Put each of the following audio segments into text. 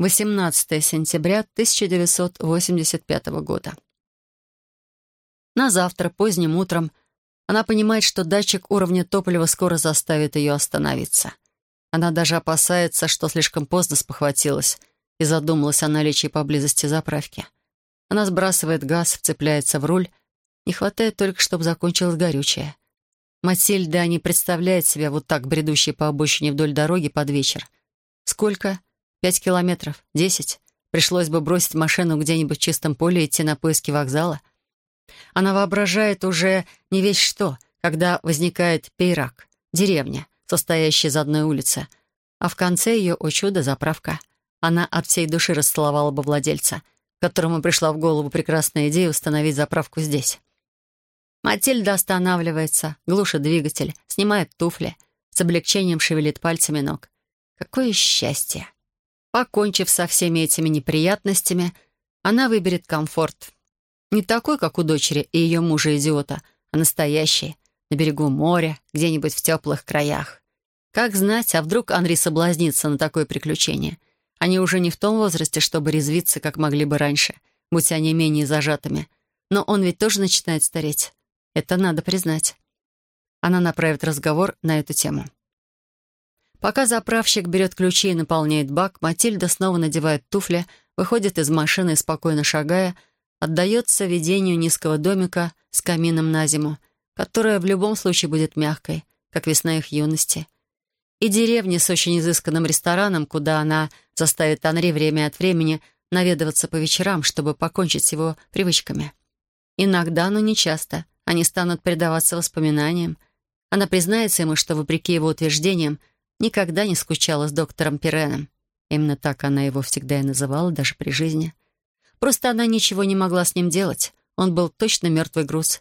18 сентября 1985 года. На завтра, поздним утром, она понимает, что датчик уровня топлива скоро заставит ее остановиться. Она даже опасается, что слишком поздно спохватилась и задумалась о наличии поблизости заправки. Она сбрасывает газ, вцепляется в руль. Не хватает только, чтобы закончилось горючее. Матильда не представляет себя вот так бредущей по обочине вдоль дороги под вечер. Сколько? Пять километров? Десять? Пришлось бы бросить машину где-нибудь в чистом поле и идти на поиски вокзала. Она воображает уже не весь что, когда возникает Пейрак, деревня, состоящая из одной улицы, а в конце ее, о чудо, заправка. Она от всей души расцеловала бы владельца, которому пришла в голову прекрасная идея установить заправку здесь. Матильда останавливается, глушит двигатель, снимает туфли, с облегчением шевелит пальцами ног. Какое счастье! Покончив со всеми этими неприятностями, она выберет комфорт. Не такой, как у дочери и ее мужа-идиота, а настоящий, на берегу моря, где-нибудь в теплых краях. Как знать, а вдруг Анри соблазнится на такое приключение? Они уже не в том возрасте, чтобы резвиться, как могли бы раньше, будь они менее зажатыми. Но он ведь тоже начинает стареть. Это надо признать. Она направит разговор на эту тему. Пока заправщик берет ключи и наполняет бак, Матильда снова надевает туфли, выходит из машины спокойно шагая, отдается видению низкого домика с камином на зиму, которая в любом случае будет мягкой, как весна их юности. И деревни с очень изысканным рестораном, куда она заставит Анри время от времени наведываться по вечерам, чтобы покончить с его привычками. Иногда, но не часто, они станут предаваться воспоминаниям. Она признается ему, что, вопреки его утверждениям, никогда не скучала с доктором Пиреном. Именно так она его всегда и называла, даже при жизни. Просто она ничего не могла с ним делать. Он был точно мертвый груз.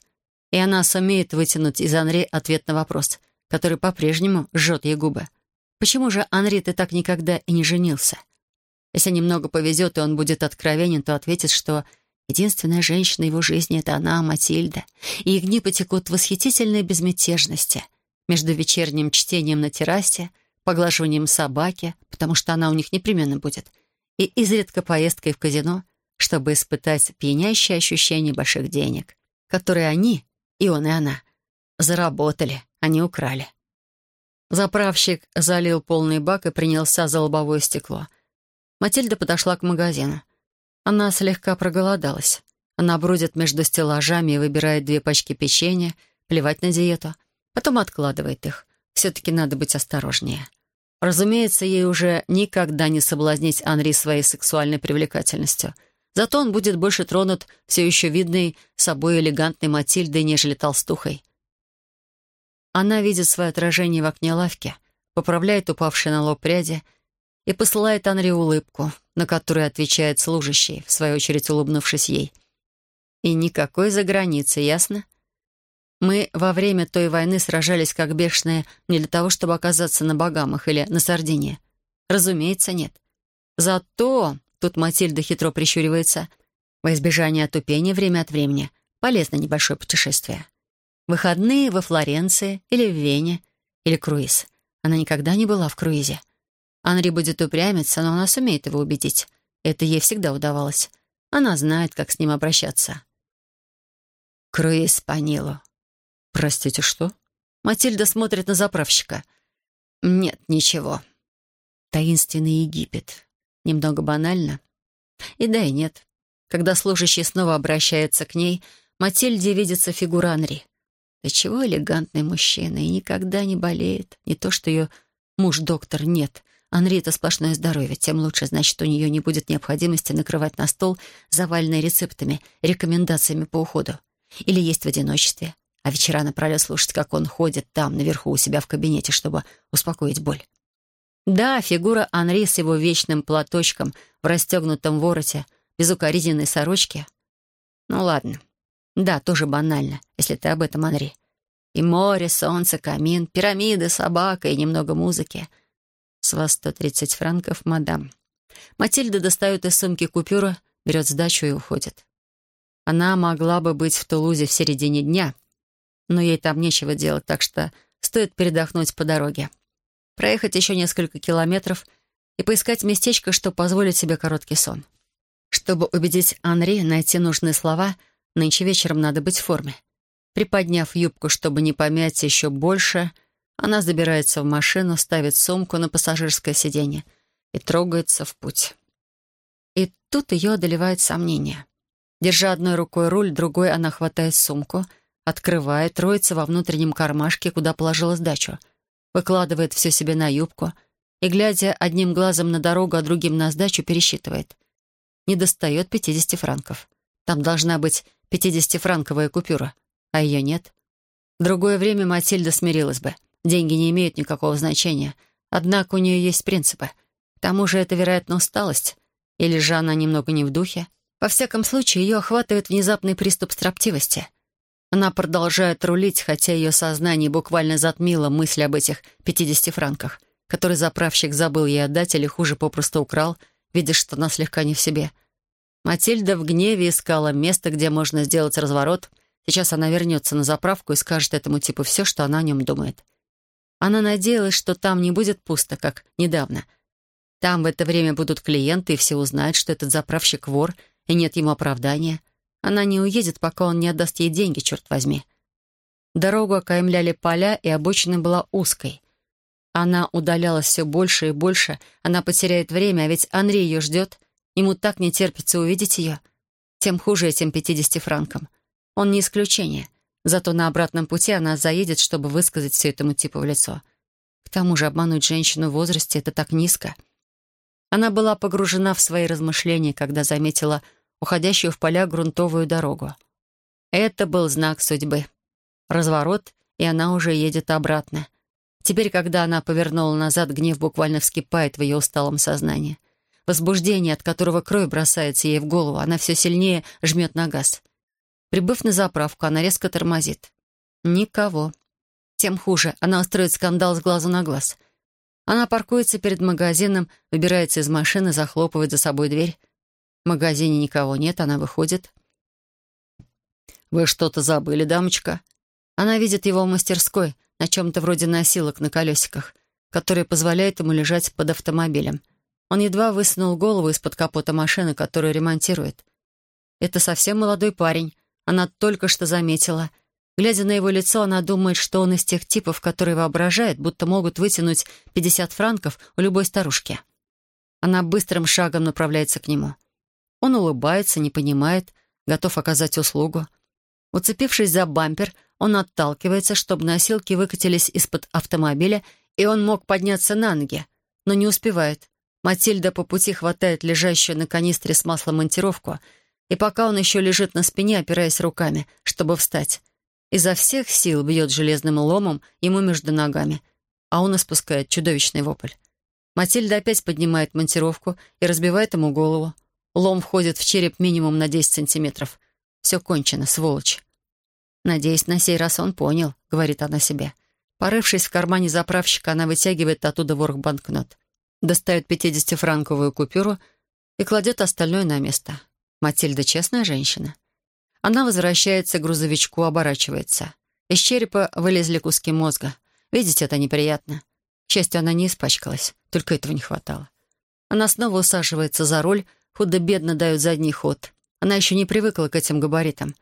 И она сумеет вытянуть из Анри ответ на вопрос, который по-прежнему жжет ей губы. Почему же Анри ты так никогда и не женился? Если немного повезет, и он будет откровенен, то ответит, что единственная женщина его жизни — это она, Матильда, и их дни потекут в восхитительной безмятежности между вечерним чтением на террасе — поглаживанием собаки, потому что она у них непременно будет, и изредка поездкой в казино, чтобы испытать пьянящее ощущение больших денег, которые они, и он, и она, заработали, а не украли. Заправщик залил полный бак и принялся за лобовое стекло. Матильда подошла к магазину. Она слегка проголодалась. Она бродит между стеллажами и выбирает две пачки печенья, плевать на диету. Потом откладывает их. Все-таки надо быть осторожнее. Разумеется, ей уже никогда не соблазнить Анри своей сексуальной привлекательностью. Зато он будет больше тронут все еще видной собой элегантной Матильдой, нежели толстухой. Она видит свое отражение в окне лавки, поправляет упавшие на лоб пряди и посылает Анри улыбку, на которую отвечает служащий, в свою очередь улыбнувшись ей. И никакой за границей, ясно? Мы во время той войны сражались как бешеные не для того, чтобы оказаться на Багамах или на Сардинии. Разумеется, нет. Зато, тут Матильда хитро прищуривается, во избежание отупения время от времени полезно небольшое путешествие. Выходные во Флоренции или в Вене, или круиз. Она никогда не была в круизе. Анри будет упрямиться, но она сумеет его убедить. Это ей всегда удавалось. Она знает, как с ним обращаться. «Круиз по Нилу», «Простите, что?» Матильда смотрит на заправщика. «Нет, ничего. Таинственный Египет. Немного банально. И да, и нет. Когда служащий снова обращается к ней, Матильде видится фигура Анри. Да чего элегантный мужчина и никогда не болеет. Не то, что ее муж-доктор, нет. Анри — это сплошное здоровье, тем лучше, значит, у нее не будет необходимости накрывать на стол заваленный рецептами, рекомендациями по уходу. Или есть в одиночестве а вечера напролет слушать, как он ходит там, наверху у себя в кабинете, чтобы успокоить боль. Да, фигура Анри с его вечным платочком в расстегнутом вороте, без укоризненной сорочки. Ну ладно. Да, тоже банально, если ты об этом, Анри. И море, солнце, камин, пирамиды, собака и немного музыки. С вас 130 франков, мадам. Матильда достает из сумки купюру, берет сдачу и уходит. Она могла бы быть в Тулузе в середине дня — но ей там нечего делать, так что стоит передохнуть по дороге. Проехать еще несколько километров, и поискать местечко, чтобы позволить себе короткий сон. Чтобы убедить Анри найти нужные слова, нынче вечером надо быть в форме. Приподняв юбку, чтобы не помять еще больше, она забирается в машину, ставит сумку на пассажирское сиденье и трогается в путь. И тут ее одолевает сомнение. Держа одной рукой руль, другой она хватает сумку, открывает, роется во внутреннем кармашке, куда положила сдачу, выкладывает все себе на юбку и, глядя одним глазом на дорогу, а другим на сдачу, пересчитывает. Не достает 50 франков. Там должна быть 50-франковая купюра, а ее нет. В другое время Матильда смирилась бы. Деньги не имеют никакого значения. Однако у нее есть принципы. К тому же это, вероятно, усталость. Или же она немного не в духе. Во всяком случае, ее охватывает внезапный приступ строптивости. Она продолжает рулить, хотя ее сознание буквально затмило мысль об этих 50 франках, которые заправщик забыл ей отдать или хуже попросту украл, видя, что она слегка не в себе. Матильда в гневе искала место, где можно сделать разворот. Сейчас она вернется на заправку и скажет этому типу все, что она о нем думает. Она надеялась, что там не будет пусто, как недавно. Там в это время будут клиенты, и все узнают, что этот заправщик вор, и нет ему оправдания. Она не уедет, пока он не отдаст ей деньги, черт возьми. Дорогу окаймляли поля, и обочина была узкой. Она удалялась все больше и больше. Она потеряет время, а ведь Анри ее ждет. Ему так не терпится увидеть ее. Тем хуже этим 50 франкам. Он не исключение — Зато на обратном пути она заедет, чтобы высказать все этому типу в лицо. К тому же обмануть женщину в возрасте — это так низко. Она была погружена в свои размышления, когда заметила уходящую в поля грунтовую дорогу. Это был знак судьбы. Разворот, и она уже едет обратно. Теперь, когда она повернула назад, гнев буквально вскипает в ее усталом сознании. Возбуждение, от которого кровь бросается ей в голову, она все сильнее жмет на газ. Прибыв на заправку, она резко тормозит. Никого. Тем хуже, она устроит скандал с глазу на глаз. Она паркуется перед магазином, выбирается из машины, захлопывает за собой дверь. Магазине никого нет, она выходит. «Вы что-то забыли, дамочка?» Она видит его в мастерской, на чем-то вроде носилок на колесиках, которые позволяют ему лежать под автомобилем. Он едва высунул голову из-под капота машины, которую ремонтирует. Это совсем молодой парень, она только что заметила. Глядя на его лицо, она думает, что он из тех типов, которые воображают, будто могут вытянуть 50 франков у любой старушки. Она быстрым шагом направляется к нему. Он улыбается, не понимает, готов оказать услугу. Уцепившись за бампер, он отталкивается, чтобы носилки выкатились из-под автомобиля, и он мог подняться на ноги, но не успевает. Матильда по пути хватает лежащую на канистре с маслом монтировку — и пока он еще лежит на спине, опираясь руками, чтобы встать, изо всех сил бьет железным ломом ему между ногами, а он испускает чудовищный вопль. Матильда опять поднимает монтировку и разбивает ему голову. Лом входит в череп минимум на 10 сантиметров. Все кончено, сволочь. «Надеюсь, на сей раз он понял», — говорит она себе. Порывшись в кармане заправщика, она вытягивает оттуда ворох банкнот, достает 50-франковую купюру и кладет остальное на место. Матильда честная женщина. Она возвращается к грузовичку, оборачивается. Из черепа вылезли куски мозга. Видите, это неприятно. К счастью, она не испачкалась. Только этого не хватало. Она снова усаживается за руль, худо-бедно дает задний ход. Она еще не привыкла к этим габаритам.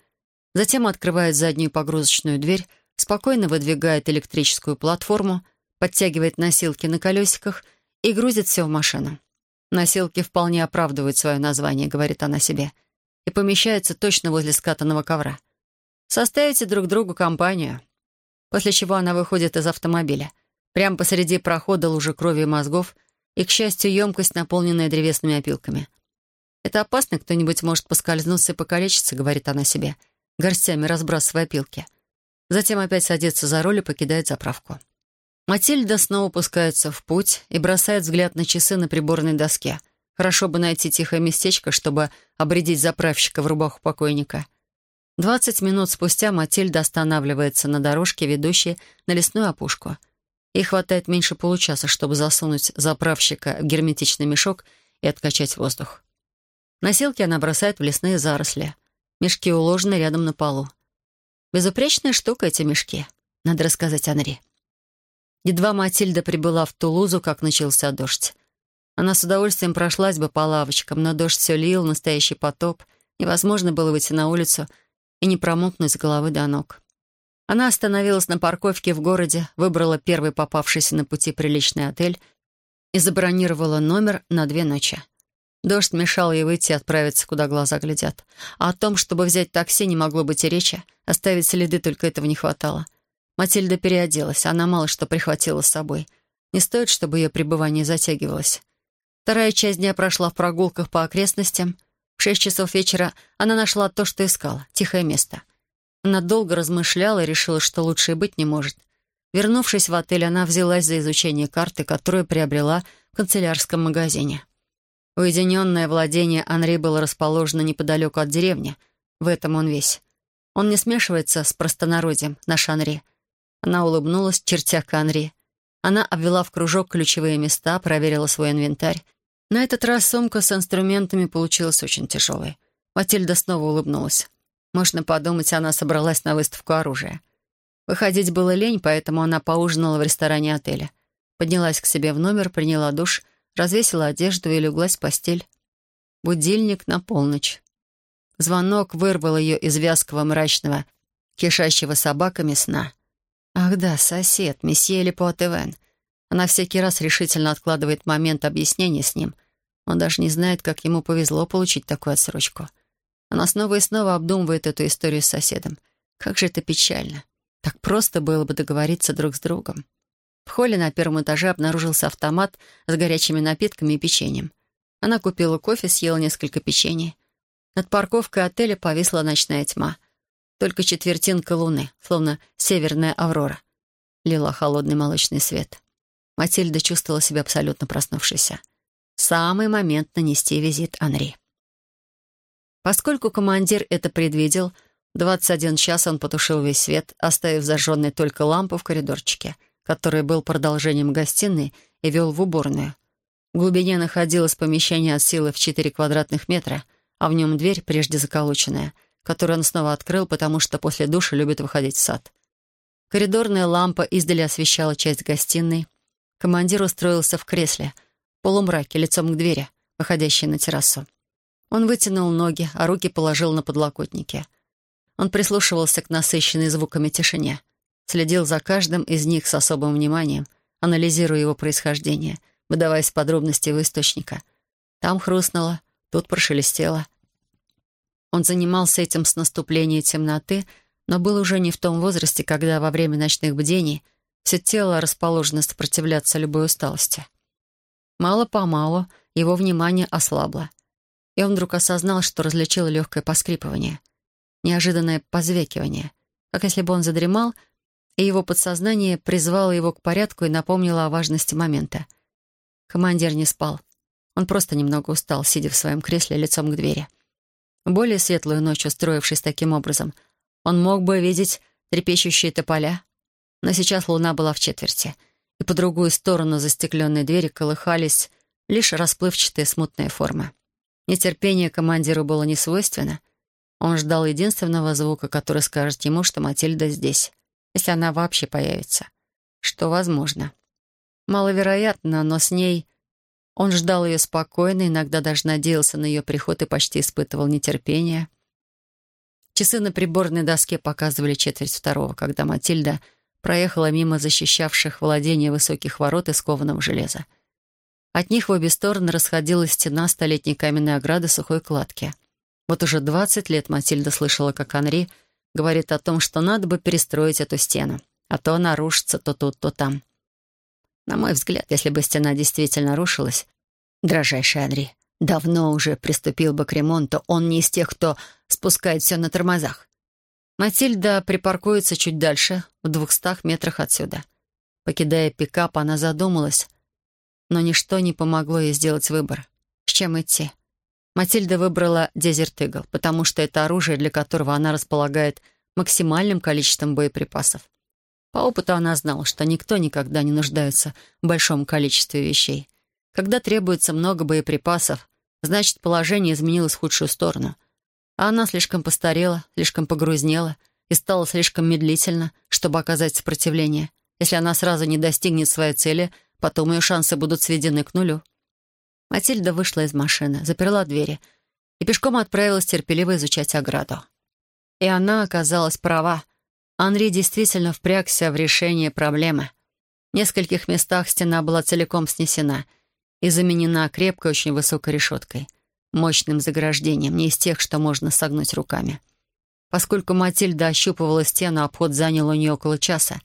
Затем открывает заднюю погрузочную дверь, спокойно выдвигает электрическую платформу, подтягивает носилки на колесиках и грузит все в машину. Носилки вполне оправдывают свое название, говорит она себе, и помещаются точно возле скатанного ковра. Составите друг другу компанию. После чего она выходит из автомобиля. Прямо посреди прохода лужа крови и мозгов, и, к счастью, емкость, наполненная древесными опилками. «Это опасно, кто-нибудь может поскользнуться и покалечиться», — говорит она себе, горстями разбрасывая опилки. Затем опять садится за руль и покидает заправку. Матильда снова пускается в путь и бросает взгляд на часы на приборной доске. Хорошо бы найти тихое местечко, чтобы обредить заправщика в рубаху покойника. Двадцать минут спустя Матильда останавливается на дорожке, ведущей на лесную опушку. Ей хватает меньше получаса, чтобы засунуть заправщика в герметичный мешок и откачать воздух. Носилки она бросает в лесные заросли. Мешки уложены рядом на полу. Безупречная штука эти мешки. Надо рассказать Анри. Едва Матильда прибыла в Тулузу, как начался дождь. Она с удовольствием прошлась бы по лавочкам, но дождь все лил, настоящий потоп. Невозможно было выйти на улицу и не промокнуть с головы до ног. Она остановилась на парковке в городе, выбрала первый попавшийся на пути приличный отель и забронировала номер на две ночи. Дождь мешал ей выйти и отправиться, куда глаза глядят. А о том, чтобы взять такси, не могло быть и речи. Оставить следы только этого не хватало. Матильда переоделась, она мало что прихватила с собой. Не стоит, чтобы ее пребывание затягивалось. Вторая часть дня прошла в прогулках по окрестностям. В шесть часов вечера она нашла то, что искала — тихое место. Она долго размышляла и решила, что лучше и быть не может. Вернувшись в отель, она взялась за изучение карты, которую приобрела в канцелярском магазине. Уединенное владение Анри было расположено неподалеку от деревни. В этом он весь. Он не смешивается с простонародьем, наш Анри. Она улыбнулась, чертя к Анри. Она обвела в кружок ключевые места, проверила свой инвентарь. На этот раз сумка с инструментами получилась очень тяжелой. Матильда снова улыбнулась. Можно подумать, она собралась на выставку оружия. Выходить было лень, поэтому она поужинала в ресторане отеля. Поднялась к себе в номер, приняла душ — развесила одежду и леглась в постель. Будильник на полночь. Звонок вырвал ее из вязкого мрачного, кишащего собаками сна. Ах да, сосед, месье Лепуатевен. Она всякий раз решительно откладывает момент объяснения с ним. Он даже не знает, как ему повезло получить такую отсрочку. Она снова и снова обдумывает эту историю с соседом. Как же это печально. Так просто было бы договориться друг с другом. В холле на первом этаже обнаружился автомат с горячими напитками и печеньем. Она купила кофе, съела несколько печений. Над парковкой отеля повисла ночная тьма. Только четвертинка луны, словно северная аврора, лила холодный молочный свет. Матильда чувствовала себя абсолютно проснувшейся. Самый момент нанести визит Анри. Поскольку командир это предвидел, в 21 час он потушил весь свет, оставив зажженной только лампу в коридорчике — который был продолжением гостиной и вел в уборную. В глубине находилось помещение от силы в 4 квадратных метра, а в нем дверь, прежде заколоченная, которую он снова открыл, потому что после душа любит выходить в сад. Коридорная лампа издали освещала часть гостиной. Командир устроился в кресле, в полумраке, лицом к двери, выходящей на террасу. Он вытянул ноги, а руки положил на подлокотники. Он прислушивался к насыщенной звуками тишине — следил за каждым из них с особым вниманием, анализируя его происхождение, выдаваясь в подробности его источника. Там хрустнуло, тут прошелестело. Он занимался этим с наступления темноты, но был уже не в том возрасте, когда во время ночных бдений все тело расположено сопротивляться любой усталости. Мало-помалу его внимание ослабло, и он вдруг осознал, что различил легкое поскрипывание, неожиданное позвекивание, как если бы он задремал — и его подсознание призвало его к порядку и напомнило о важности момента. Командир не спал. Он просто немного устал, сидя в своем кресле лицом к двери. более светлую ночь, устроившись таким образом, он мог бы видеть трепещущие тополя, но сейчас луна была в четверти, и по другую сторону застекленной двери колыхались лишь расплывчатые смутные формы. Нетерпение командиру было не свойственно. Он ждал единственного звука, который скажет ему, что Матильда здесь если она вообще появится. Что возможно. Маловероятно, но с ней... Он ждал ее спокойно, иногда даже надеялся на ее приход и почти испытывал нетерпение. Часы на приборной доске показывали четверть второго, когда Матильда проехала мимо защищавших владения высоких ворот из кованого железа. От них в обе стороны расходилась стена столетней каменной ограды сухой кладки. Вот уже двадцать лет Матильда слышала, как Анри Говорит о том, что надо бы перестроить эту стену, а то она рушится то тут, то там. На мой взгляд, если бы стена действительно рушилась, дрожайший Анри давно уже приступил бы к ремонту, он не из тех, кто спускает все на тормозах. Матильда припаркуется чуть дальше, в двухстах метрах отсюда. Покидая пикап, она задумалась, но ничто не помогло ей сделать выбор. С чем идти? Матильда выбрала Дезерт Игл, потому что это оружие, для которого она располагает максимальным количеством боеприпасов. По опыту она знала, что никто никогда не нуждается в большом количестве вещей. Когда требуется много боеприпасов, значит, положение изменилось в худшую сторону. А она слишком постарела, слишком погрузнела и стала слишком медлительна, чтобы оказать сопротивление. Если она сразу не достигнет своей цели, потом ее шансы будут сведены к нулю. Матильда вышла из машины, заперла двери и пешком отправилась терпеливо изучать ограду. И она оказалась права. Анри действительно впрягся в решение проблемы. В нескольких местах стена была целиком снесена и заменена крепкой, очень высокой решеткой, мощным заграждением, не из тех, что можно согнуть руками. Поскольку Матильда ощупывала стену, обход занял у нее около часа.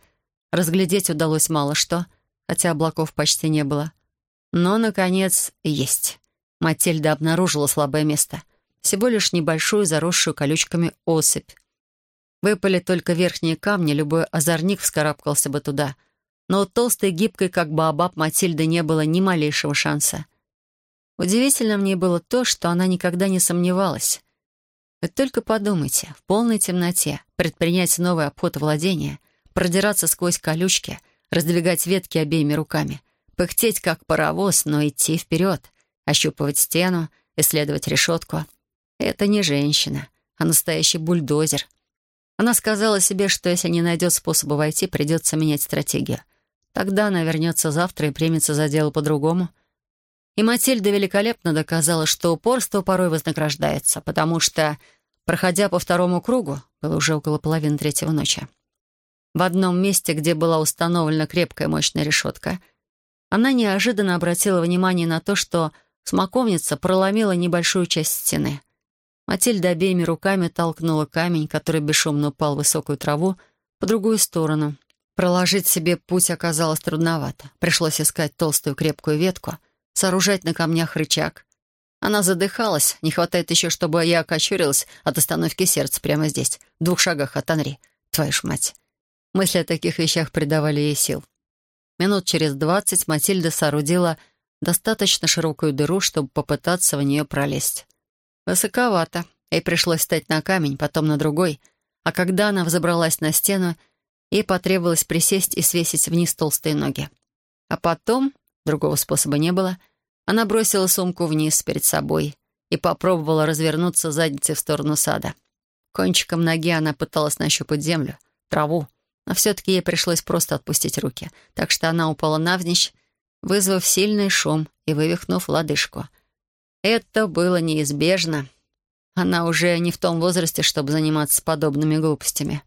Разглядеть удалось мало что, хотя облаков почти не было. Но, наконец, есть. Матильда обнаружила слабое место. Всего лишь небольшую, заросшую колючками осыпь. Выпали только верхние камни, любой озорник вскарабкался бы туда. Но толстой, гибкой, как баобаб, Матильды не было ни малейшего шанса. Удивительно мне было то, что она никогда не сомневалась. Вы только подумайте, в полной темноте предпринять новый обход владения, продираться сквозь колючки, раздвигать ветки обеими руками, пыхтеть как паровоз, но идти вперед, ощупывать стену, исследовать решетку. Это не женщина, а настоящий бульдозер. Она сказала себе, что если не найдет способа войти, придется менять стратегию. Тогда она вернется завтра и примется за дело по-другому — и Матильда великолепно доказала, что упорство порой вознаграждается, потому что, проходя по второму кругу, было уже около половины третьего ночи, в одном месте, где была установлена крепкая мощная решетка, она неожиданно обратила внимание на то, что смоковница проломила небольшую часть стены. Матильда обеими руками толкнула камень, который бесшумно упал в высокую траву, по другую сторону. Проложить себе путь оказалось трудновато. Пришлось искать толстую крепкую ветку — сооружать на камнях рычаг. Она задыхалась, не хватает еще, чтобы я окочурилась от остановки сердца прямо здесь, в двух шагах от Анри. Твою ж мать. Мысли о таких вещах придавали ей сил. Минут через двадцать Матильда соорудила достаточно широкую дыру, чтобы попытаться в нее пролезть. Высоковато. Ей пришлось встать на камень, потом на другой. А когда она взобралась на стену, ей потребовалось присесть и свесить вниз толстые ноги. А потом другого способа не было, она бросила сумку вниз перед собой и попробовала развернуться задницей в сторону сада. Кончиком ноги она пыталась нащупать землю, траву, но все-таки ей пришлось просто отпустить руки, так что она упала навзничь, вызвав сильный шум и вывихнув лодыжку. Это было неизбежно. Она уже не в том возрасте, чтобы заниматься подобными глупостями.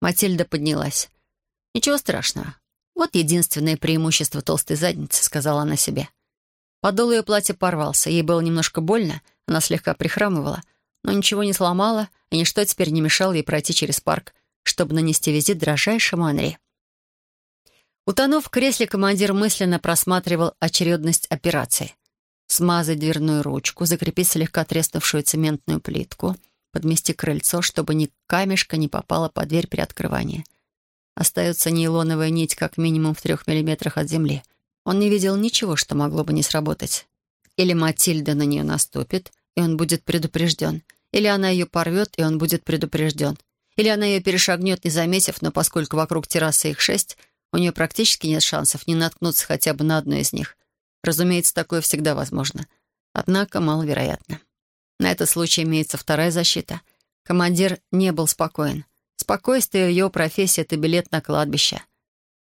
Матильда поднялась. Ничего страшного. «Вот единственное преимущество толстой задницы», — сказала она себе. Подол ее платья порвался, ей было немножко больно, она слегка прихрамывала, но ничего не сломала, и ничто теперь не мешало ей пройти через парк, чтобы нанести визит дрожайшему Анри. Утонув в кресле, командир мысленно просматривал очередность операций. Смазать дверную ручку, закрепить слегка треснувшую цементную плитку, подмести крыльцо, чтобы ни камешка не попало под дверь при открывании — Остается нейлоновая нить как минимум в трех миллиметрах от земли. Он не видел ничего, что могло бы не сработать. Или Матильда на нее наступит, и он будет предупрежден. Или она ее порвет, и он будет предупрежден. Или она ее перешагнет, не заметив, но поскольку вокруг террасы их шесть, у нее практически нет шансов не наткнуться хотя бы на одну из них. Разумеется, такое всегда возможно. Однако маловероятно. На этот случай имеется вторая защита. Командир не был спокоен. Спокойствие в его профессии — это билет на кладбище.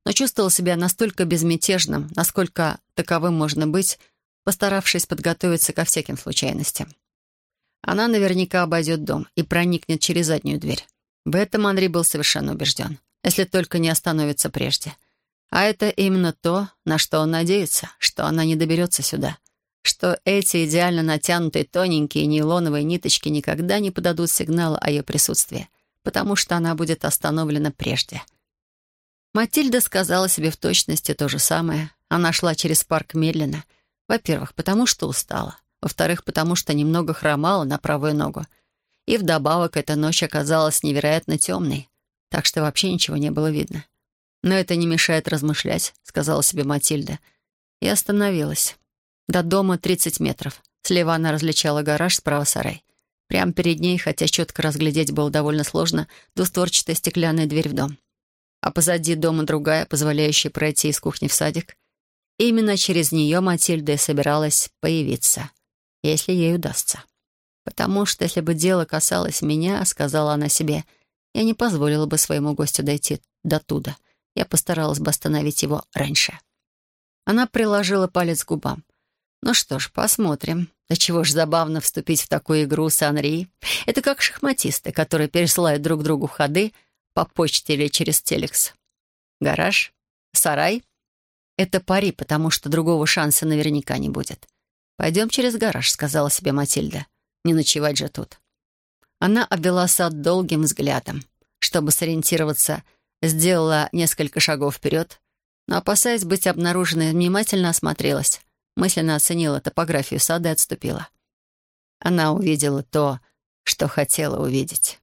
Но чувствовал себя настолько безмятежным, насколько таковым можно быть, постаравшись подготовиться ко всяким случайностям. Она наверняка обойдет дом и проникнет через заднюю дверь. В этом Андрей был совершенно убежден, если только не остановится прежде. А это именно то, на что он надеется, что она не доберется сюда, что эти идеально натянутые тоненькие нейлоновые ниточки никогда не подадут сигнала о ее присутствии — потому что она будет остановлена прежде. Матильда сказала себе в точности то же самое. Она шла через парк медленно. Во-первых, потому что устала. Во-вторых, потому что немного хромала на правую ногу. И вдобавок эта ночь оказалась невероятно темной, так что вообще ничего не было видно. «Но это не мешает размышлять», — сказала себе Матильда. И остановилась. До дома 30 метров. Слева она различала гараж, справа сарай. Прямо перед ней, хотя четко разглядеть было довольно сложно, двустворчатая стеклянная дверь в дом. А позади дома другая, позволяющая пройти из кухни в садик. именно через нее Матильда и собиралась появиться, если ей удастся. «Потому что, если бы дело касалось меня, — сказала она себе, — я не позволила бы своему гостю дойти до туда. Я постаралась бы остановить его раньше». Она приложила палец к губам. Ну что ж, посмотрим. Да чего ж забавно вступить в такую игру с Анри. Это как шахматисты, которые пересылают друг другу ходы по почте или через телекс. Гараж? Сарай? Это пари, потому что другого шанса наверняка не будет. «Пойдем через гараж», — сказала себе Матильда. «Не ночевать же тут». Она обвела сад долгим взглядом. Чтобы сориентироваться, сделала несколько шагов вперед, но, опасаясь быть обнаруженной, внимательно осмотрелась, мысленно оценила топографию сада и отступила. Она увидела то, что хотела увидеть.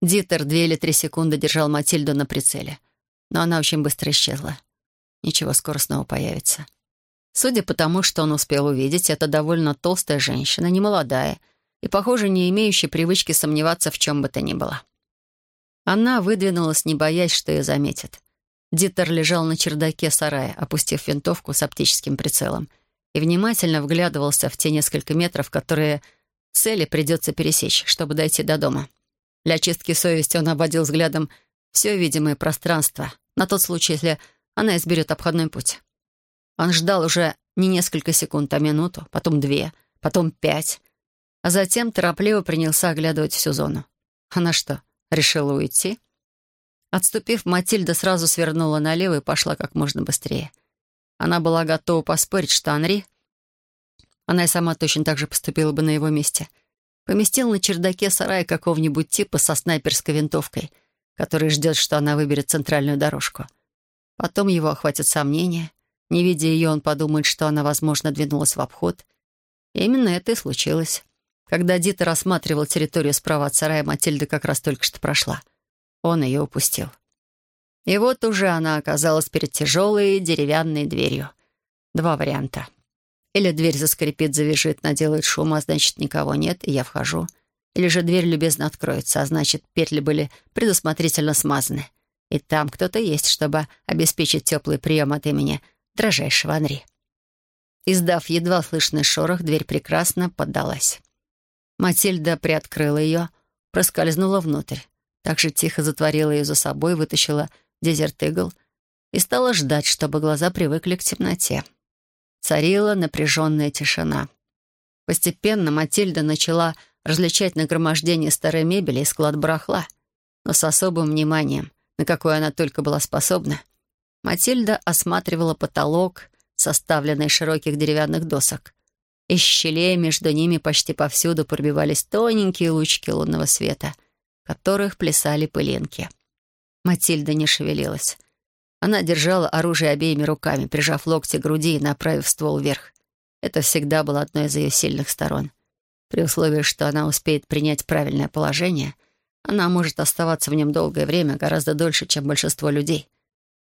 Дитер две или три секунды держал Матильду на прицеле, но она очень быстро исчезла. Ничего, скоро снова появится. Судя по тому, что он успел увидеть, это довольно толстая женщина, немолодая и, похоже, не имеющая привычки сомневаться в чем бы то ни было. Она выдвинулась, не боясь, что ее заметят. Дитер лежал на чердаке сарая, опустив винтовку с оптическим прицелом, и внимательно вглядывался в те несколько метров, которые цели придется пересечь, чтобы дойти до дома. Для очистки совести он обводил взглядом все видимое пространство, на тот случай, если она изберет обходной путь. Он ждал уже не несколько секунд, а минуту, потом две, потом пять, а затем торопливо принялся оглядывать всю зону. Она что, решила уйти? Отступив, Матильда сразу свернула налево и пошла как можно быстрее. Она была готова поспорить, что Анри, она и сама точно так же поступила бы на его месте, поместил на чердаке сарая какого-нибудь типа со снайперской винтовкой, который ждет, что она выберет центральную дорожку — Потом его охватят сомнения. Не видя ее, он подумает, что она, возможно, двинулась в обход. Именно это и случилось. Когда Дита рассматривал территорию справа от сарая, Матильда как раз только что прошла. Он ее упустил. И вот уже она оказалась перед тяжелой деревянной дверью. Два варианта. Или дверь заскрипит, завяжет, наделает шум, а значит, никого нет, и я вхожу. Или же дверь любезно откроется, а значит, петли были предусмотрительно смазаны и там кто-то есть, чтобы обеспечить теплый прием от имени дрожайшего Анри. Издав едва слышный шорох, дверь прекрасно поддалась. Матильда приоткрыла ее, проскользнула внутрь, так же тихо затворила ее за собой, вытащила дезерт-игл и стала ждать, чтобы глаза привыкли к темноте. Царила напряженная тишина. Постепенно Матильда начала различать нагромождение старой мебели и склад барахла, но с особым вниманием, на какое она только была способна, Матильда осматривала потолок, составленный широких деревянных досок. Из щелей между ними почти повсюду пробивались тоненькие лучки лунного света, в которых плясали пылинки. Матильда не шевелилась. Она держала оружие обеими руками, прижав локти к груди и направив ствол вверх. Это всегда было одной из ее сильных сторон. При условии, что она успеет принять правильное положение — она может оставаться в нем долгое время, гораздо дольше, чем большинство людей.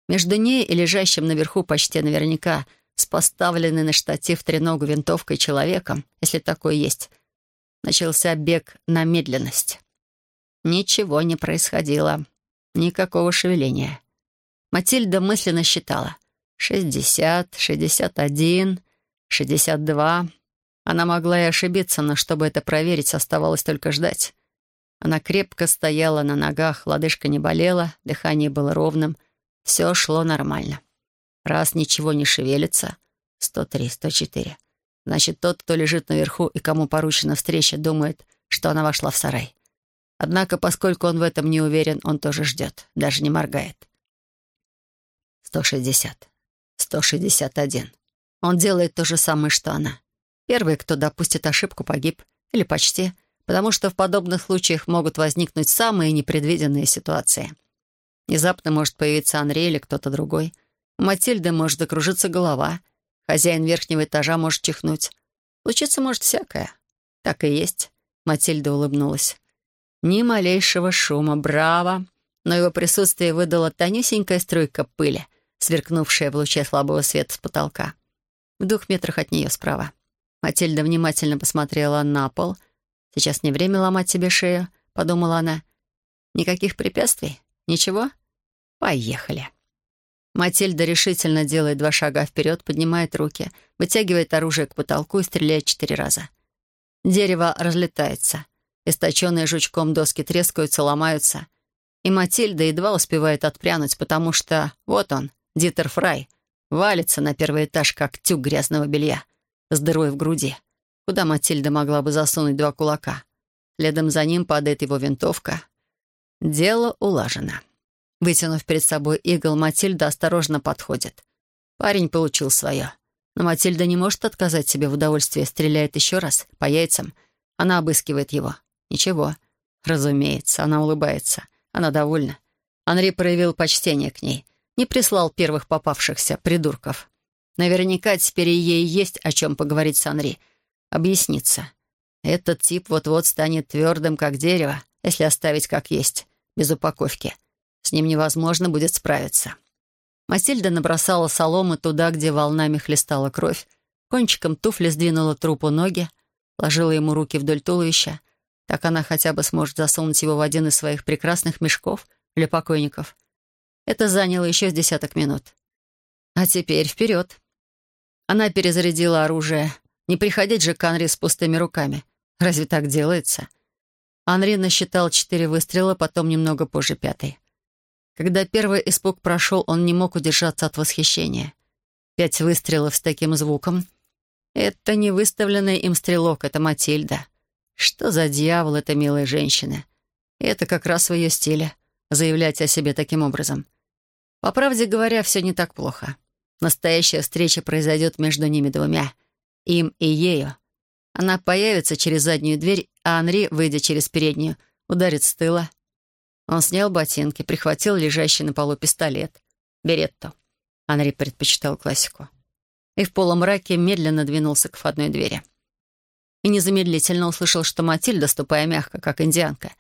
Между ней и лежащим наверху почти наверняка с поставленной на штатив треногу винтовкой человеком, если такой есть, начался бег на медленность. Ничего не происходило. Никакого шевеления. Матильда мысленно считала. «Шестьдесят, шестьдесят один, шестьдесят два». Она могла и ошибиться, но чтобы это проверить, оставалось только ждать. Она крепко стояла на ногах, лодыжка не болела, дыхание было ровным. Все шло нормально. Раз ничего не шевелится, 103, 104. Значит, тот, кто лежит наверху и кому поручена встреча, думает, что она вошла в сарай. Однако, поскольку он в этом не уверен, он тоже ждет, даже не моргает. 160. 161. Он делает то же самое, что она. Первый, кто допустит ошибку, погиб. Или почти потому что в подобных случаях могут возникнуть самые непредвиденные ситуации. Внезапно может появиться Анри или кто-то другой. У Матильды может закружиться голова. Хозяин верхнего этажа может чихнуть. Случиться может всякое. Так и есть. Матильда улыбнулась. Ни малейшего шума, браво! Но его присутствие выдало тонюсенькая струйка пыли, сверкнувшая в луче слабого света с потолка. В двух метрах от нее справа. Матильда внимательно посмотрела на пол — Сейчас не время ломать себе шею, подумала она. Никаких препятствий? Ничего? Поехали. Матильда решительно делает два шага вперед, поднимает руки, вытягивает оружие к потолку и стреляет четыре раза. Дерево разлетается. Источенные жучком доски трескаются, ломаются. И Матильда едва успевает отпрянуть, потому что вот он, Дитер Фрай, Валится на первый этаж, как тюк грязного белья, с дырой в груди, куда Матильда могла бы засунуть два кулака. Следом за ним падает его винтовка. Дело улажено. Вытянув перед собой игл, Матильда осторожно подходит. Парень получил свое. Но Матильда не может отказать себе в удовольствии, стреляет еще раз, по яйцам. Она обыскивает его. Ничего. Разумеется, она улыбается. Она довольна. Анри проявил почтение к ней. Не прислал первых попавшихся придурков. Наверняка теперь ей есть о чем поговорить с Анри. Объясниться. Этот тип вот-вот станет твердым, как дерево, если оставить как есть, без упаковки. С ним невозможно будет справиться. Матильда набросала соломы туда, где волнами хлестала кровь, кончиком туфли сдвинула трупу ноги, ложила ему руки вдоль туловища. Так она хотя бы сможет засунуть его в один из своих прекрасных мешков для покойников. Это заняло еще с десяток минут. А теперь вперед. Она перезарядила оружие. Не приходить же к Анри с пустыми руками. Разве так делается? Анри насчитал четыре выстрела, потом немного позже пятый. Когда первый испуг прошел, он не мог удержаться от восхищения. Пять выстрелов с таким звуком. Это не выставленный им стрелок, это Матильда. Что за дьявол эта милая женщина? Это как раз в ее стиле — заявлять о себе таким образом. По правде говоря, все не так плохо. Настоящая встреча произойдет между ними двумя. Им и ею. Она появится через заднюю дверь, а Анри, выйдя через переднюю, ударит с тыла. Он снял ботинки, прихватил лежащий на полу пистолет. Беретто. Анри предпочитал классику. И в полумраке медленно двинулся к входной двери. И незамедлительно услышал, что Матильда, ступая мягко, как индианка,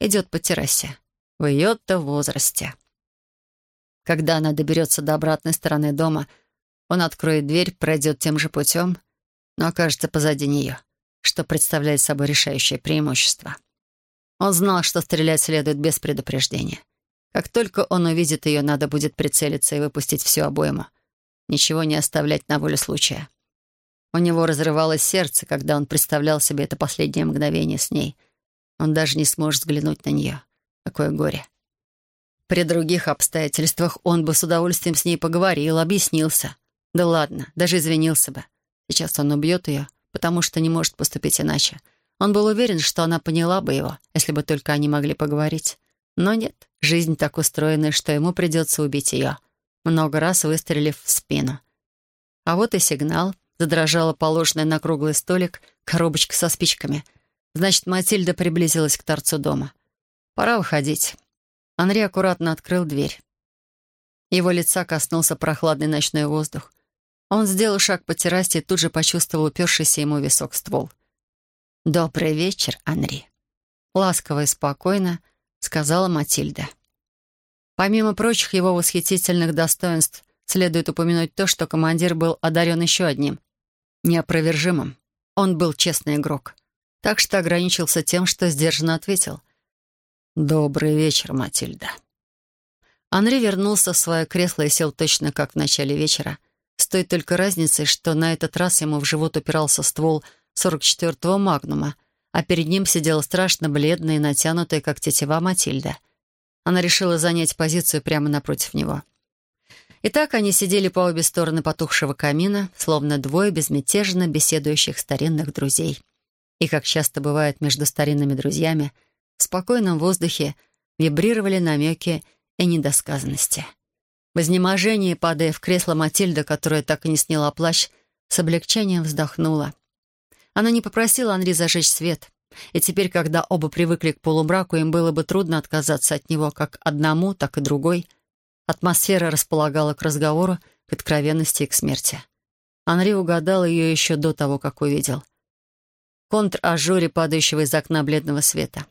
идет по террасе. В ее-то возрасте. Когда она доберется до обратной стороны дома, он откроет дверь, пройдет тем же путем, но окажется позади нее, что представляет собой решающее преимущество. Он знал, что стрелять следует без предупреждения. Как только он увидит ее, надо будет прицелиться и выпустить всю обойму. Ничего не оставлять на волю случая. У него разрывалось сердце, когда он представлял себе это последнее мгновение с ней. Он даже не сможет взглянуть на нее. Какое горе. При других обстоятельствах он бы с удовольствием с ней поговорил, объяснился. Да ладно, даже извинился бы. Сейчас он убьет ее, потому что не может поступить иначе. Он был уверен, что она поняла бы его, если бы только они могли поговорить. Но нет, жизнь так устроена, что ему придется убить ее, много раз выстрелив в спину. А вот и сигнал. Задрожала положенная на круглый столик коробочка со спичками. Значит, Матильда приблизилась к торцу дома. Пора выходить. Анри аккуратно открыл дверь. Его лица коснулся прохладный ночной воздух. Он сделал шаг по террасе и тут же почувствовал упершийся ему висок ствол. «Добрый вечер, Анри», — ласково и спокойно сказала Матильда. Помимо прочих его восхитительных достоинств, следует упомянуть то, что командир был одарен еще одним, неопровержимым. Он был честный игрок, так что ограничился тем, что сдержанно ответил. «Добрый вечер, Матильда». Анри вернулся в свое кресло и сел точно как в начале вечера, с той только разницей, что на этот раз ему в живот упирался ствол — 44-го «Магнума», а перед ним сидела страшно бледная и натянутая, как тетива Матильда. Она решила занять позицию прямо напротив него. И так они сидели по обе стороны потухшего камина, словно двое безмятежно беседующих старинных друзей. И, как часто бывает между старинными друзьями, в спокойном воздухе вибрировали намеки и недосказанности. В изнеможении, падая в кресло Матильда, которая так и не сняла плащ, с облегчением вздохнула. Она не попросила Анри зажечь свет. И теперь, когда оба привыкли к полумраку, им было бы трудно отказаться от него как одному, так и другой. Атмосфера располагала к разговору, к откровенности и к смерти. Анри угадал ее еще до того, как увидел. Контр-ажуре, падающего из окна бледного света.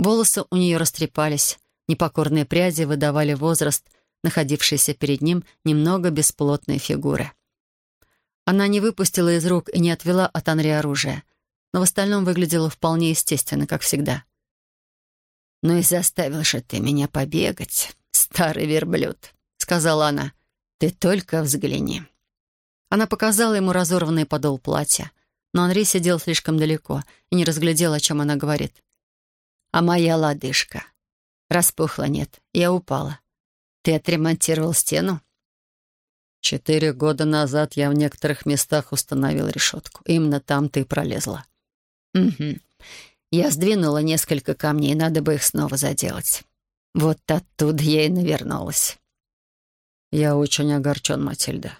Волосы у нее растрепались, непокорные пряди выдавали возраст, находившийся перед ним немного бесплотной фигуры. Она не выпустила из рук и не отвела от Анри оружие, но в остальном выглядела вполне естественно, как всегда. «Ну и заставил же ты меня побегать, старый верблюд», — сказала она. «Ты только взгляни». Она показала ему разорванный подол платья, но Анри сидел слишком далеко и не разглядел, о чем она говорит. «А моя лодыжка?» «Распухла нет, я упала. Ты отремонтировал стену?» Четыре года назад я в некоторых местах установил решетку. Именно там ты пролезла. Угу. Я сдвинула несколько камней, надо бы их снова заделать. Вот оттуда я и навернулась. Я очень огорчен, Матильда.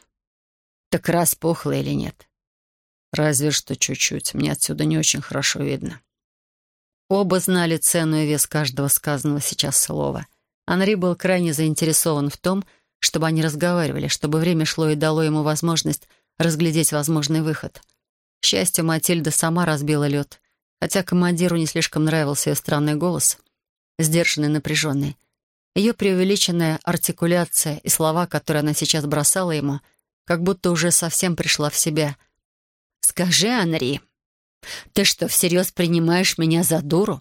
Так распухла или нет? Разве что чуть-чуть. Мне отсюда не очень хорошо видно. Оба знали цену и вес каждого сказанного сейчас слова. Анри был крайне заинтересован в том, чтобы они разговаривали, чтобы время шло и дало ему возможность разглядеть возможный выход. К счастью, Матильда сама разбила лед, хотя командиру не слишком нравился ее странный голос, сдержанный, напряженный. Ее преувеличенная артикуляция и слова, которые она сейчас бросала ему, как будто уже совсем пришла в себя. «Скажи, Анри, ты что, всерьез принимаешь меня за дуру?»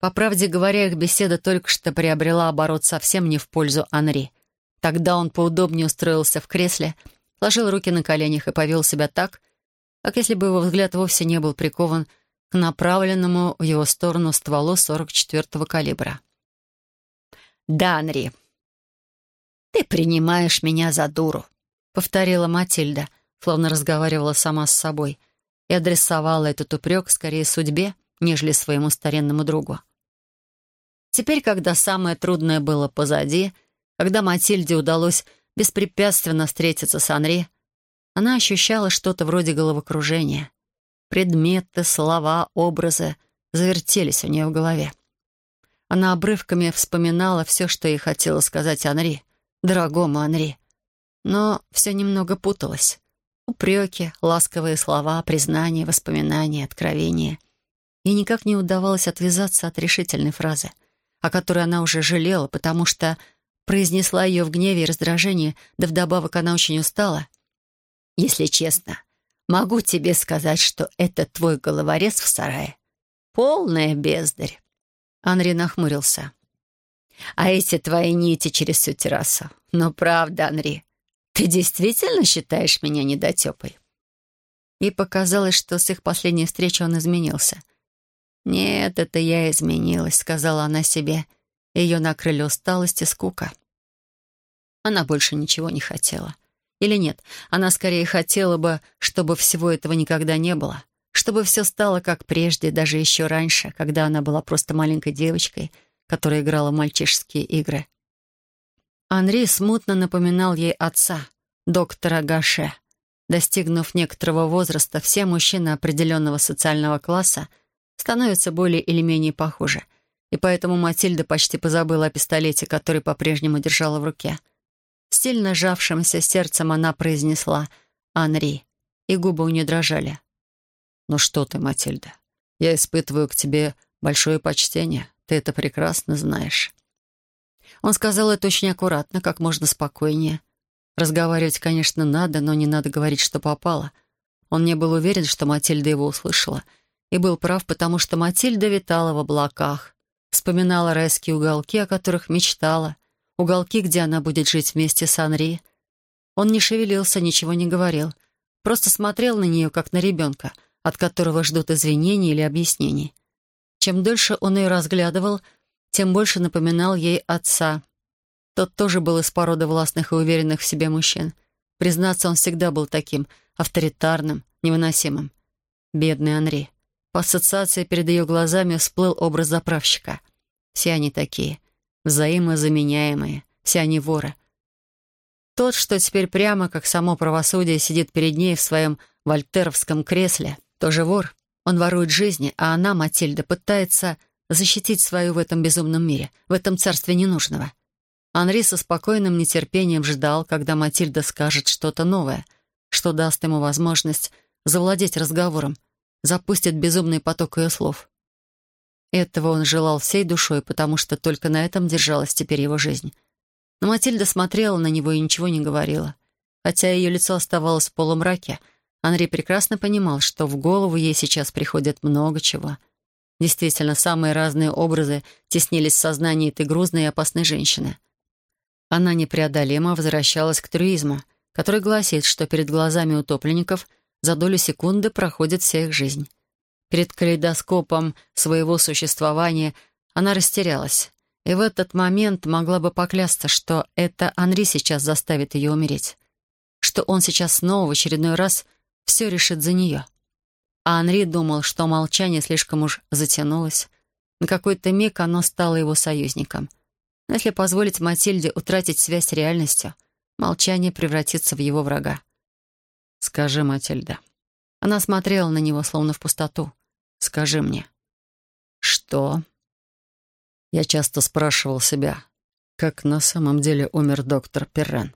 По правде говоря, их беседа только что приобрела оборот совсем не в пользу Анри. Тогда он поудобнее устроился в кресле, сложил руки на коленях и повел себя так, как если бы его взгляд вовсе не был прикован к направленному в его сторону стволу 44-го калибра. «Да, Анри, ты принимаешь меня за дуру», — повторила Матильда, словно разговаривала сама с собой, и адресовала этот упрек скорее судьбе, нежели своему старинному другу. Теперь, когда самое трудное было позади, когда Матильде удалось беспрепятственно встретиться с Анри, она ощущала что-то вроде головокружения. Предметы, слова, образы завертелись у нее в голове. Она обрывками вспоминала все, что ей хотела сказать Анри, дорогому Анри. Но все немного путалось. Упреки, ласковые слова, признания, воспоминания, откровения. Ей никак не удавалось отвязаться от решительной фразы — о которой она уже жалела, потому что произнесла ее в гневе и раздражении, да вдобавок она очень устала. «Если честно, могу тебе сказать, что это твой головорез в сарае. Полная бездарь». Анри нахмурился. «А эти твои нити через всю террасу. Но правда, Анри, ты действительно считаешь меня недотепой?» И показалось, что с их последней встречи он изменился. «Нет, это я изменилась», — сказала она себе. Ее накрыли усталость и скука. Она больше ничего не хотела. Или нет, она скорее хотела бы, чтобы всего этого никогда не было. Чтобы все стало как прежде, даже еще раньше, когда она была просто маленькой девочкой, которая играла в мальчишеские игры. Анри смутно напоминал ей отца, доктора Гаше. Достигнув некоторого возраста, все мужчины определенного социального класса — становятся более или менее похожи. И поэтому Матильда почти позабыла о пистолете, который по-прежнему держала в руке. Сильно сжавшимся сердцем она произнесла «Анри», и губы у нее дрожали. «Ну что ты, Матильда, я испытываю к тебе большое почтение. Ты это прекрасно знаешь». Он сказал это очень аккуратно, как можно спокойнее. Разговаривать, конечно, надо, но не надо говорить, что попало. Он не был уверен, что Матильда его услышала — и был прав, потому что Матильда витала в облаках, вспоминала райские уголки, о которых мечтала, уголки, где она будет жить вместе с Анри. Он не шевелился, ничего не говорил, просто смотрел на нее, как на ребенка, от которого ждут извинений или объяснений. Чем дольше он ее разглядывал, тем больше напоминал ей отца. Тот тоже был из породы властных и уверенных в себе мужчин. Признаться, он всегда был таким, авторитарным, невыносимым. Бедный Анри. По ассоциации перед ее глазами всплыл образ заправщика. Все они такие, взаимозаменяемые, все они воры. Тот, что теперь прямо, как само правосудие, сидит перед ней в своем вольтеровском кресле, тоже вор. Он ворует жизни, а она, Матильда, пытается защитить свою в этом безумном мире, в этом царстве ненужного. Анри со спокойным нетерпением ждал, когда Матильда скажет что-то новое, что даст ему возможность завладеть разговором, запустит безумный поток ее слов. Этого он желал всей душой, потому что только на этом держалась теперь его жизнь. Но Матильда смотрела на него и ничего не говорила. Хотя ее лицо оставалось в полумраке, Анри прекрасно понимал, что в голову ей сейчас приходит много чего. Действительно, самые разные образы теснились в сознании этой грузной и опасной женщины. Она непреодолимо возвращалась к трюизму, который гласит, что перед глазами утопленников — за долю секунды проходит вся их жизнь. Перед калейдоскопом своего существования она растерялась, И в этот момент могла бы поклясться, что это Анри сейчас заставит ее умереть. Что он сейчас снова в очередной раз все решит за нее. А Анри думал, что молчание слишком уж затянулось. На какой-то миг оно стало его союзником. Но если позволить Матильде утратить связь с реальностью, молчание превратится в его врага. «Скажи, Матильда». Она смотрела на него, словно в пустоту. «Скажи мне». «Что?» Я часто спрашивал себя, как на самом деле умер доктор Перрен.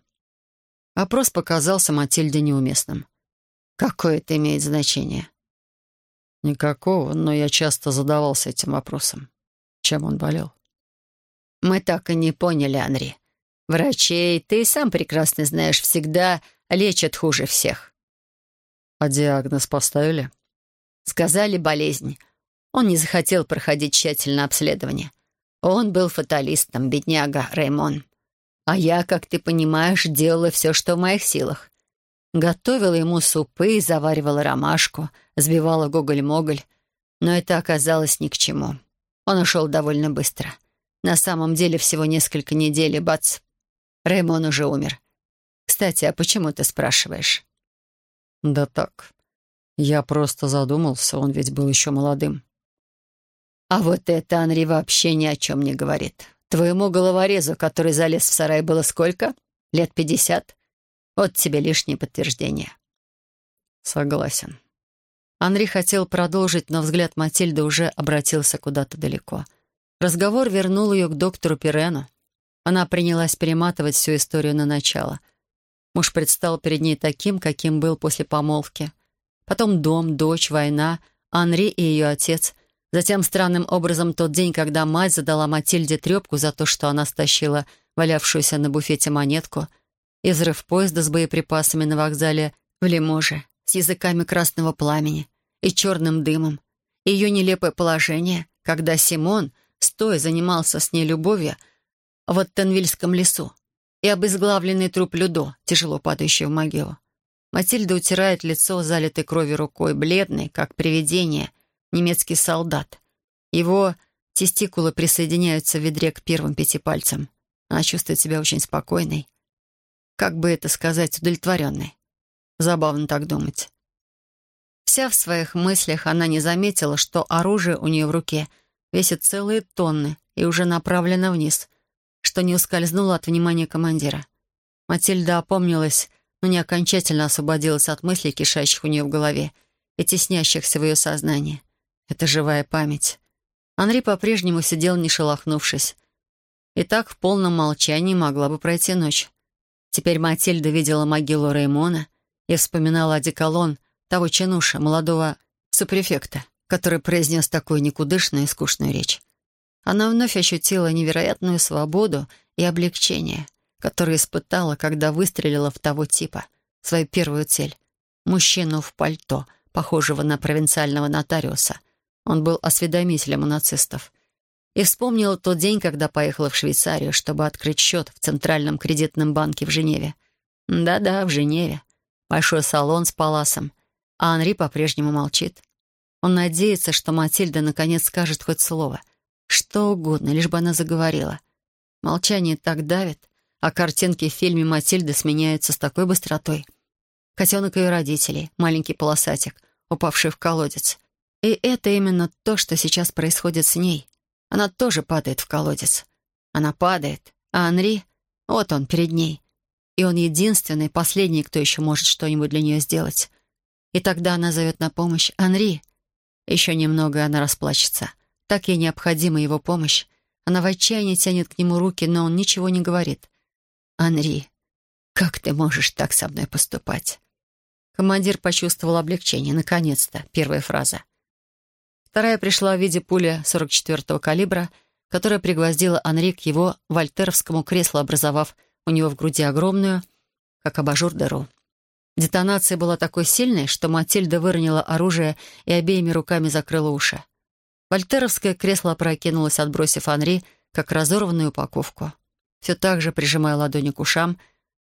Вопрос показался Матильде неуместным. «Какое это имеет значение?» «Никакого, но я часто задавался этим вопросом. Чем он болел?» «Мы так и не поняли, Анри. Врачей, ты сам прекрасно знаешь, всегда лечат хуже всех». «А диагноз поставили?» «Сказали болезнь. Он не захотел проходить тщательное обследование. Он был фаталистом, бедняга Реймон. А я, как ты понимаешь, делала все, что в моих силах. Готовила ему супы, заваривала ромашку, сбивала гоголь-моголь. Но это оказалось ни к чему. Он ушел довольно быстро. На самом деле всего несколько недель, и бац, Рэймон уже умер. Кстати, а почему ты спрашиваешь? Да так. Я просто задумался, он ведь был еще молодым. А вот это Анри вообще ни о чем не говорит. Твоему головорезу, который залез в сарай, было сколько? Лет пятьдесят? Вот тебе лишнее подтверждение. Согласен. Анри хотел продолжить, но взгляд Матильды уже обратился куда-то далеко. Разговор вернул ее к доктору Пирену. Она принялась перематывать всю историю на начало. Муж предстал перед ней таким, каким был после помолвки. Потом дом, дочь, война, Анри и ее отец. Затем странным образом тот день, когда мать задала Матильде трепку за то, что она стащила валявшуюся на буфете монетку — и взрыв поезда с боеприпасами на вокзале в Лиможе, с языками красного пламени и черным дымом, и ее нелепое положение, когда Симон, стоя, занимался с ней любовью в Оттенвильском лесу, и обезглавленный труп Людо, тяжело падающий в могилу. Матильда утирает лицо, залитой кровью рукой, бледный, как привидение, немецкий солдат. Его тестикулы присоединяются в ведре к первым пяти пальцам. Она чувствует себя очень спокойной, как бы это сказать, удовлетворенной. Забавно так думать. Вся в своих мыслях она не заметила, что оружие у нее в руке весит целые тонны и уже направлено вниз, что не ускользнуло от внимания командира. Матильда опомнилась, но не окончательно освободилась от мыслей, кишащих у нее в голове и теснящихся в ее сознании. Это живая память. Анри по-прежнему сидел, не шелохнувшись. И так в полном молчании могла бы пройти ночь. Теперь Матильда видела могилу Реймона и вспоминала одеколон того чинуша, молодого супрефекта, который произнес такую никудышную и скучную речь. Она вновь ощутила невероятную свободу и облегчение, которое испытала, когда выстрелила в того типа, свою первую цель — мужчину в пальто, похожего на провинциального нотариуса. Он был осведомителем у нацистов — и вспомнила тот день, когда поехала в Швейцарию, чтобы открыть счет в Центральном кредитном банке в Женеве. Да-да, в Женеве. Большой салон с паласом. А Анри по-прежнему молчит. Он надеется, что Матильда наконец скажет хоть слово. Что угодно, лишь бы она заговорила. Молчание так давит, а картинки в фильме Матильды сменяются с такой быстротой. Котенок ее родителей, маленький полосатик, упавший в колодец. И это именно то, что сейчас происходит с ней. Она тоже падает в колодец. Она падает, а Анри, вот он перед ней. И он единственный, последний, кто еще может что-нибудь для нее сделать. И тогда она зовет на помощь Анри. Еще немного, и она расплачется. Так ей необходима его помощь. Она в отчаянии тянет к нему руки, но он ничего не говорит. «Анри, как ты можешь так со мной поступать?» Командир почувствовал облегчение. Наконец-то. Первая фраза. Вторая пришла в виде пули 44-го калибра, которая пригвоздила Анри к его вольтеровскому креслу, образовав у него в груди огромную, как абажур, дыру. Детонация была такой сильной, что Матильда выронила оружие и обеими руками закрыла уши. Вольтеровское кресло опрокинулось, отбросив Анри, как разорванную упаковку. Все так же, прижимая ладони к ушам,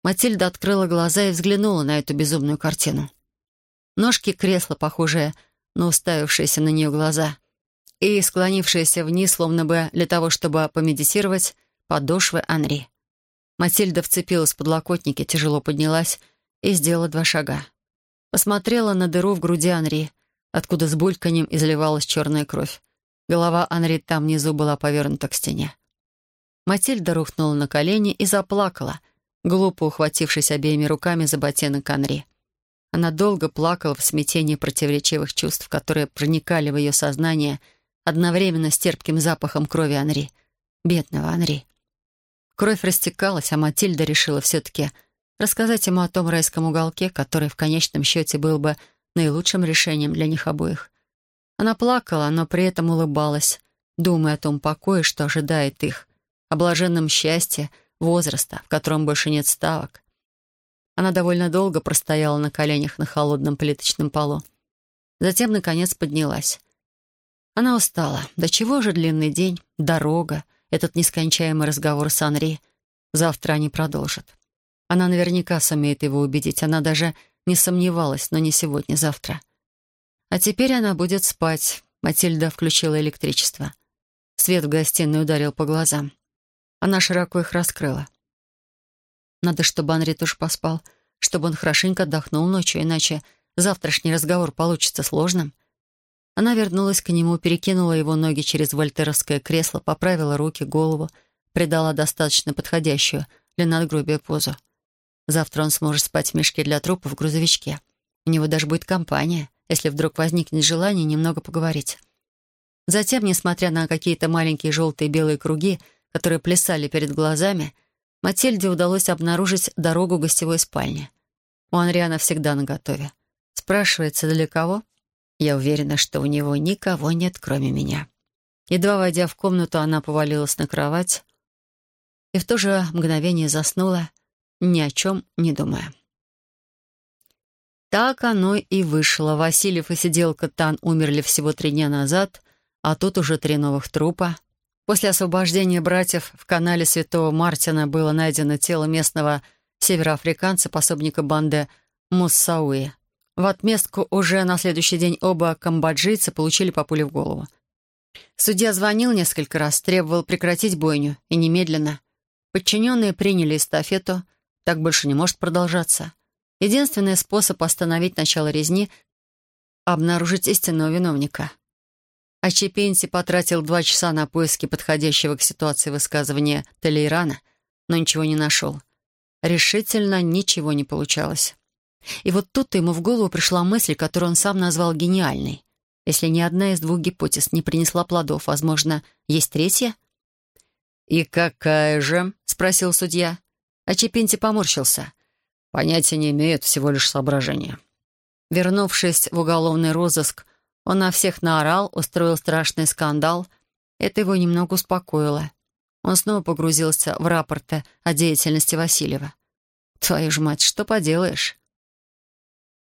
Матильда открыла глаза и взглянула на эту безумную картину. Ножки кресла, похожие на уставившиеся на нее глаза, и склонившаяся вниз, словно бы для того, чтобы помедитировать, подошвы Анри. Матильда вцепилась в подлокотники, тяжело поднялась и сделала два шага. Посмотрела на дыру в груди Анри, откуда с бульканьем изливалась черная кровь. Голова Анри там внизу была повернута к стене. Матильда рухнула на колени и заплакала, глупо ухватившись обеими руками за ботинок Анри. Она долго плакала в смятении противоречивых чувств, которые проникали в ее сознание одновременно с терпким запахом крови Анри. Бедного Анри. Кровь растекалась, а Матильда решила все-таки рассказать ему о том райском уголке, который в конечном счете был бы наилучшим решением для них обоих. Она плакала, но при этом улыбалась, думая о том покое, что ожидает их, о блаженном счастье возраста, в котором больше нет ставок. Она довольно долго простояла на коленях на холодном плиточном полу. Затем, наконец, поднялась. Она устала. До чего же длинный день, дорога, этот нескончаемый разговор с Анри. Завтра они продолжат. Она наверняка сумеет его убедить. Она даже не сомневалась, но не сегодня, завтра. А теперь она будет спать. Матильда включила электричество. Свет в гостиной ударил по глазам. Она широко их раскрыла. Надо, чтобы Анри тоже поспал, чтобы он хорошенько отдохнул ночью, иначе завтрашний разговор получится сложным. Она вернулась к нему, перекинула его ноги через вольтеровское кресло, поправила руки, голову, придала достаточно подходящую для надгробия позу. Завтра он сможет спать в мешке для трупов в грузовичке. У него даже будет компания, если вдруг возникнет желание немного поговорить. Затем, несмотря на какие-то маленькие желтые и белые круги, которые плясали перед глазами, Матильде удалось обнаружить дорогу гостевой спальни. У Анриана всегда наготове. Спрашивается, для кого? Я уверена, что у него никого нет, кроме меня. Едва войдя в комнату, она повалилась на кровать и в то же мгновение заснула, ни о чем не думая. Так оно и вышло. Васильев и сиделка Тан умерли всего три дня назад, а тут уже три новых трупа — После освобождения братьев в канале Святого Мартина было найдено тело местного североафриканца, пособника банды Муссауи. В отместку уже на следующий день оба камбоджийца получили по пуле в голову. Судья звонил несколько раз, требовал прекратить бойню, и немедленно. Подчиненные приняли эстафету, так больше не может продолжаться. Единственный способ остановить начало резни — обнаружить истинного виновника — а Чепенти потратил два часа на поиски подходящего к ситуации высказывания Толейрана, но ничего не нашел. Решительно ничего не получалось. И вот тут ему в голову пришла мысль, которую он сам назвал гениальной. Если ни одна из двух гипотез не принесла плодов, возможно, есть третья? «И какая же?» — спросил судья. А Чепенти поморщился. «Понятия не имеют, всего лишь соображения». Вернувшись в уголовный розыск, он на всех наорал, устроил страшный скандал. Это его немного успокоило. Он снова погрузился в рапорты о деятельности Васильева. «Твою ж мать, что поделаешь?»